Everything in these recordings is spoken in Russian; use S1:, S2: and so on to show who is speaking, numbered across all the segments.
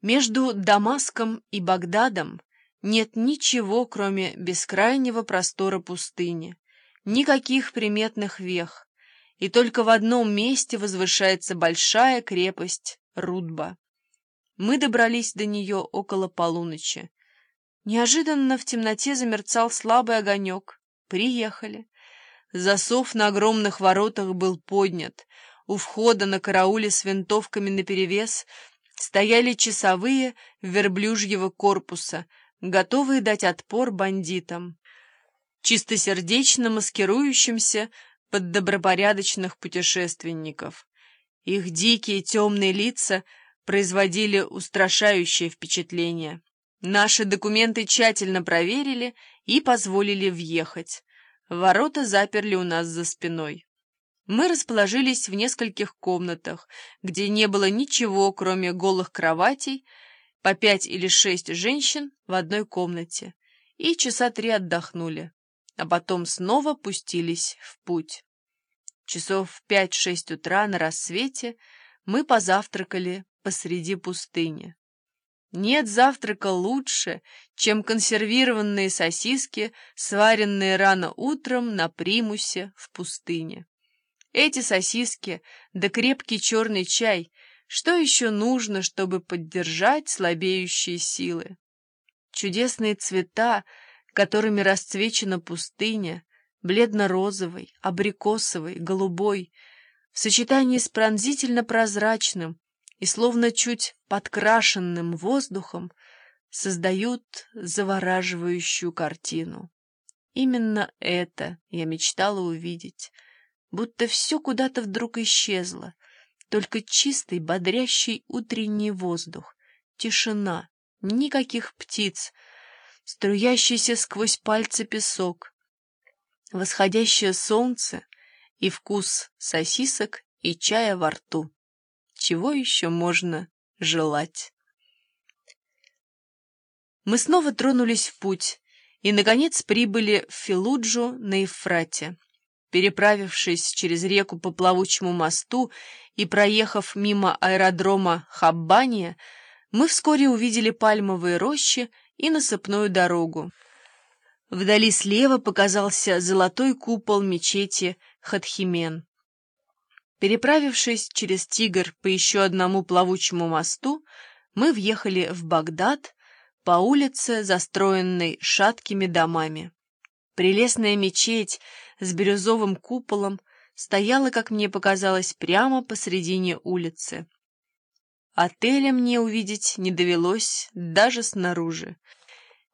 S1: Между Дамаском и Багдадом нет ничего, кроме бескрайнего простора пустыни, никаких приметных вех, и только в одном месте возвышается большая крепость Рудба. Мы добрались до нее около полуночи. Неожиданно в темноте замерцал слабый огонек. Приехали. Засов на огромных воротах был поднят. У входа на карауле с винтовками наперевес стояли часовые верблюжьего корпуса, готовые дать отпор бандитам, чистосердечно маскирующимся под добропорядочных путешественников. Их дикие темные лица производили устрашающее впечатление. Наши документы тщательно проверили и позволили въехать. Ворота заперли у нас за спиной. Мы расположились в нескольких комнатах, где не было ничего, кроме голых кроватей, по пять или шесть женщин в одной комнате, и часа три отдохнули, а потом снова пустились в путь. Часов в пять-шесть утра на рассвете мы позавтракали посреди пустыни. Нет завтрака лучше, чем консервированные сосиски, сваренные рано утром на примусе в пустыне. Эти сосиски, да крепкий черный чай. Что еще нужно, чтобы поддержать слабеющие силы? Чудесные цвета, которыми расцвечена пустыня, бледно-розовый, абрикосовый, голубой, в сочетании с пронзительно-прозрачным и словно чуть подкрашенным воздухом, создают завораживающую картину. Именно это я мечтала увидеть — будто все куда-то вдруг исчезло. Только чистый, бодрящий утренний воздух, тишина, никаких птиц, струящийся сквозь пальцы песок, восходящее солнце и вкус сосисок и чая во рту. Чего еще можно желать? Мы снова тронулись в путь и, наконец, прибыли в Филуджу на Ефрате. Переправившись через реку по плавучему мосту и проехав мимо аэродрома Хаббания, мы вскоре увидели пальмовые рощи и насыпную дорогу. Вдали слева показался золотой купол мечети Хатхимен. Переправившись через Тигр по еще одному плавучему мосту, мы въехали в Багдад по улице, застроенной шаткими домами. Прелестная мечеть с бирюзовым куполом стояла, как мне показалось, прямо посредине улицы. Отеля мне увидеть не довелось даже снаружи.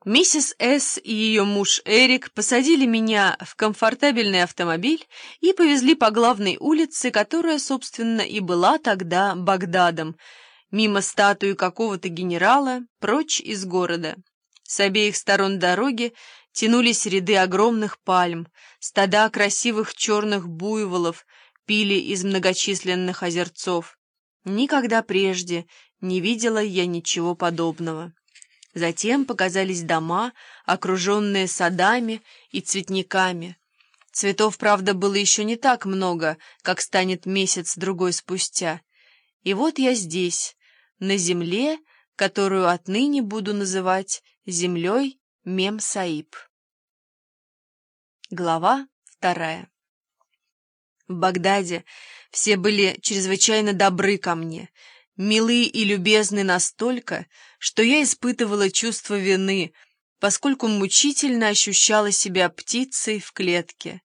S1: Миссис С. и ее муж Эрик посадили меня в комфортабельный автомобиль и повезли по главной улице, которая, собственно, и была тогда Багдадом, мимо статуи какого-то генерала, прочь из города. С обеих сторон дороги тянулись ряды огромных пальм, стада красивых черных буйволов пили из многочисленных озерцов. Никогда прежде не видела я ничего подобного. Затем показались дома, окруженные садами и цветниками. Цветов, правда, было еще не так много, как станет месяц-другой спустя. И вот я здесь, на земле, которую отныне буду называть землей Мем-Саиб. Глава вторая. В Багдаде все были чрезвычайно добры ко мне, милы и любезны настолько, что я испытывала чувство вины, поскольку мучительно ощущала себя птицей в клетке.